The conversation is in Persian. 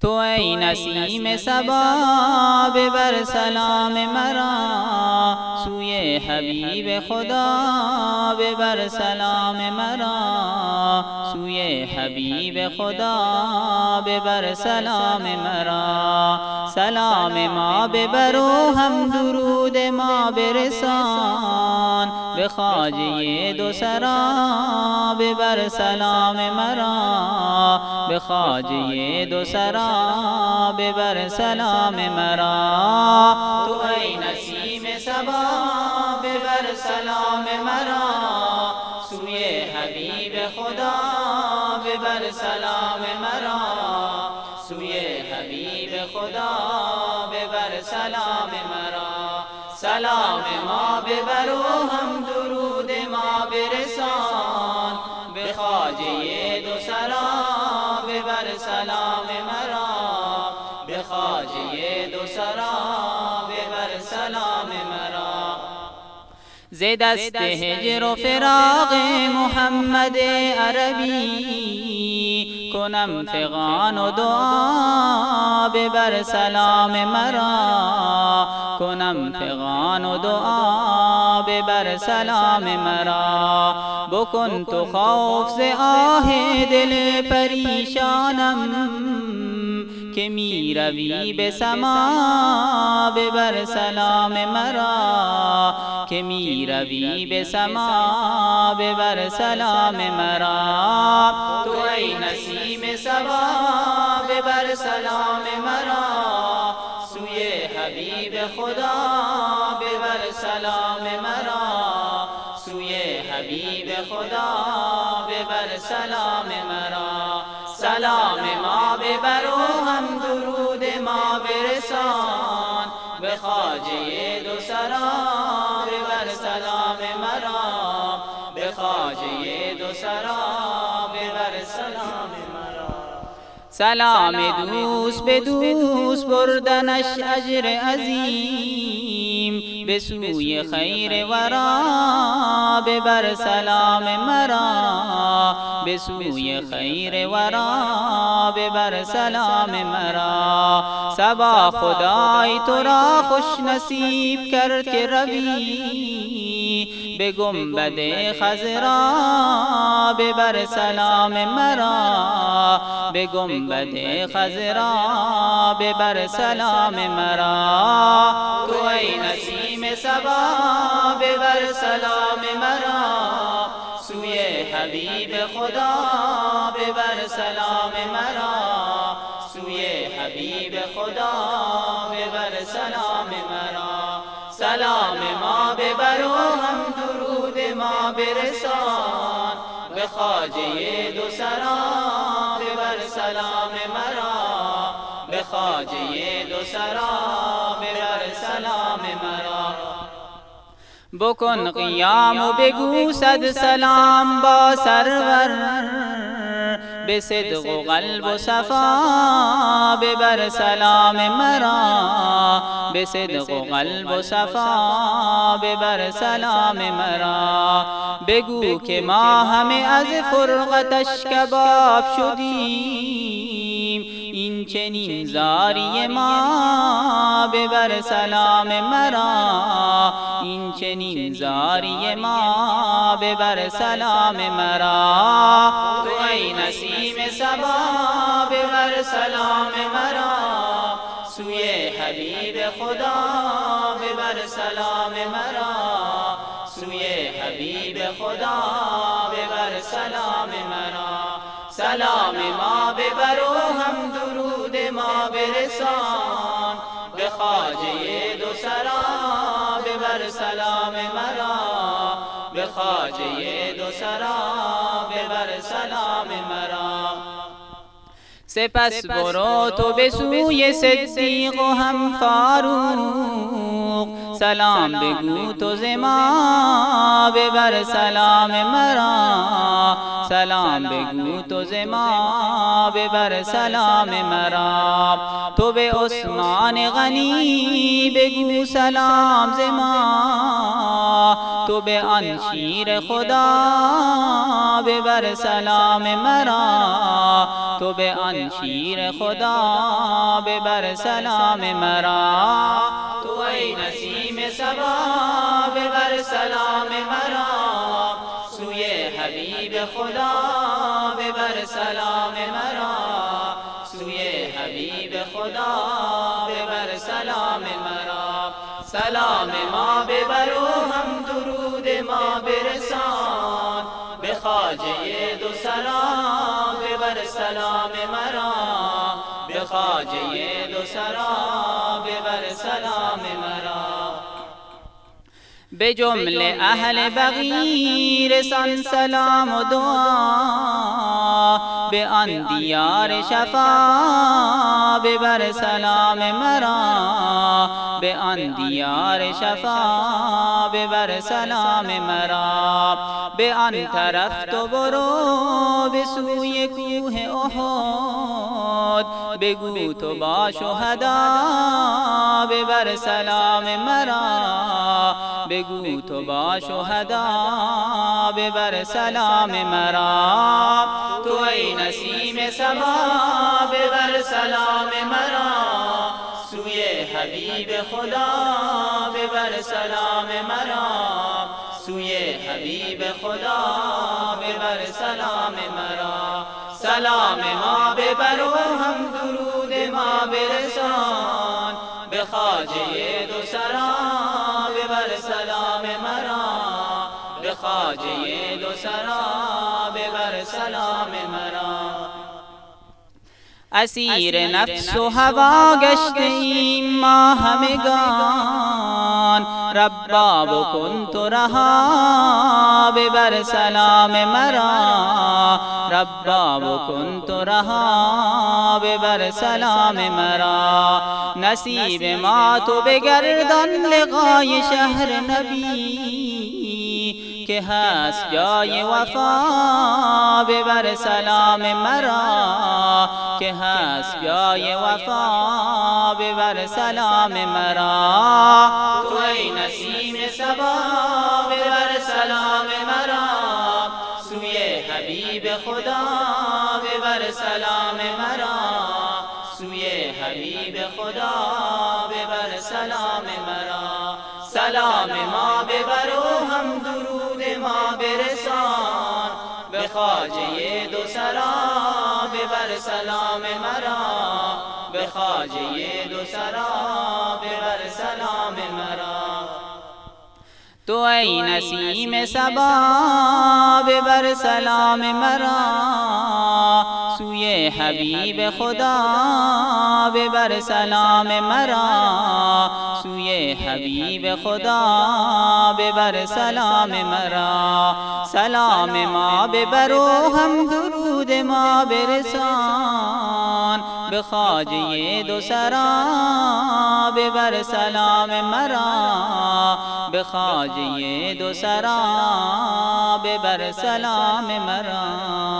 تو ای نسیم سبا ببر سلام مرا سوی حبیب خدا ببر سلام مرا سوی حبیب خدا ببر سلام مرا سلام ما ببر و هم درود ما برسان به خاجه دو سرا ببر سلام مرا. به خاجه دو سرا ببر سلام مرا. تو ای نسیم سبا ببر سلام مرا. سوی حبیب خدا ببر سلام مرا. سوی حبیب خدا ببر سلام مرا. سلام ما ببر و هم سرا ببر سلام مرا. ز دست هجر و فراق محمد عربی. کنم فغان و دعا ببر سلام مرا. کنم فغان و دعا ببر سلام مرا. بکن تو خوف ز آه دل پریشانم. می روی به سما ببر سلام مرا که می روی به سما ببر سلام مرا تو ای نسیم سبا ببر سلام مرا سوی حبیب خدا ببر سلام مرا سوی حبیب خدا ببر سلام مرا سلام ما ببر و هم سرا ببر سلام مرا. به خاجه دو سرا ببر سلام مرا. سلام دوست به دوست بردنش اجر عظیم. به سوی خیر ورا ببر سلام مرا. به سوی خیر ورا ببر سلام مرا. سبا خدای تو را خوش نصیب کرد که روی. به گنبد خزرا ببر سلام مرا. به گنبد خزرا ببر سلام مرا. تو ای سبا ببر سلام مرا. سوی حبیب خدا ببر سلام مرا. سوی حبیب خدا ببر سلام مرا. سلام ما ببر و هم درود ما برسان. به خاجه دو سرا ببر سلام مرا. به خاجه دو سرا ببر سلام بکن قیام و بگو صد سلام با سرور. به صدق و قلب و صفا ببر سلام مرا. به صدق و قلب و صفا ببر سلام مرا. بگو که ما همه از فرقتش کباب شدیم. این چنین زاری ما ببر سلام مرا. این چنین زاری ما ببر سلام مرا. تو ای نسیم سبا ببر سلام مرا. سوی حبیب خدا ببر سلام مرا. سوی حبیب خدا ببر سلام مرا. سلام ما ببر و هم درود ما برسان. به خاجه دو سرا ببر سلام مرا به خاجه دو سرا ببر سلام مرا. سپس برو تو به سوی صدیق و هم فاروق سلام بگو تو زما ببر سلام مرا. سلام بگو تو زما ببر سلام مرا. تو به عثمان غنی بگو سلام زما تو به آن شیر خدا ببر سلام مرا. تو به آن شیر خدا ببر سلام مرا. تو ای نسیم سبا ببر سلام مرا. خدا ببر سلام مرا. سوی حبیب خدا ببر سلام مرا. سلام ما ببر و هم درود ما برسان. به خاجه دو سلام ببر سلام مرا. به خاجه دو سلام ببر سلام به جمله اهل بغیر سان سلام و دعا. به آن دیار شفا ببر سلام مرا. به آن دیار شفا ببر سلام مرا. به آن طرف تو برو به سوی کوه احد. بگو تو با شهدا ببر سلام مرا. بگو تو با شهدا ببر سلام مرا. تو ای نسیم سما ببر سلام مرا. سوی حبیب خدا ببر سلام مرا. سوی حبیب خدا ببر سلام مرا. سلام ما ببر و هم درود ما برسان. به خاجه دو سرا به خاجه دو سرا ببر سلام مرا. اسیر نفس و هوا گشته ایم ما همگان. ربا بکن تو رها ببر سلام مرا. ربا بکن تو رها ببر سلام مرا. نصیب ما تو بگردان لقای شهر نبی. هست. جای وفا ببر سلام مرا. که هست. جای وفا ببر سلام مرا. تو ای نسیم سبا ببر سلام مرا. سوی حبیب خدا ببر سلام مرا. سوی حبیب خدا ببر سلام مرا. سلام ما ببر و هم درود. خاجه دو سرا ببر سلام مرا. به خاجه دو سرا ببر سلام مرا. تو ای نسیم سبا ببر سلام مرا. سوی حبیب خدا ببر سلام مرا. سوی حبیب خدا ببر سلام مرا. سلام ما ببر و هم درود ما برسان. به خاجه دو سرا ببر سلام مرا. به خاجه دو سرا ببر سلام مرا.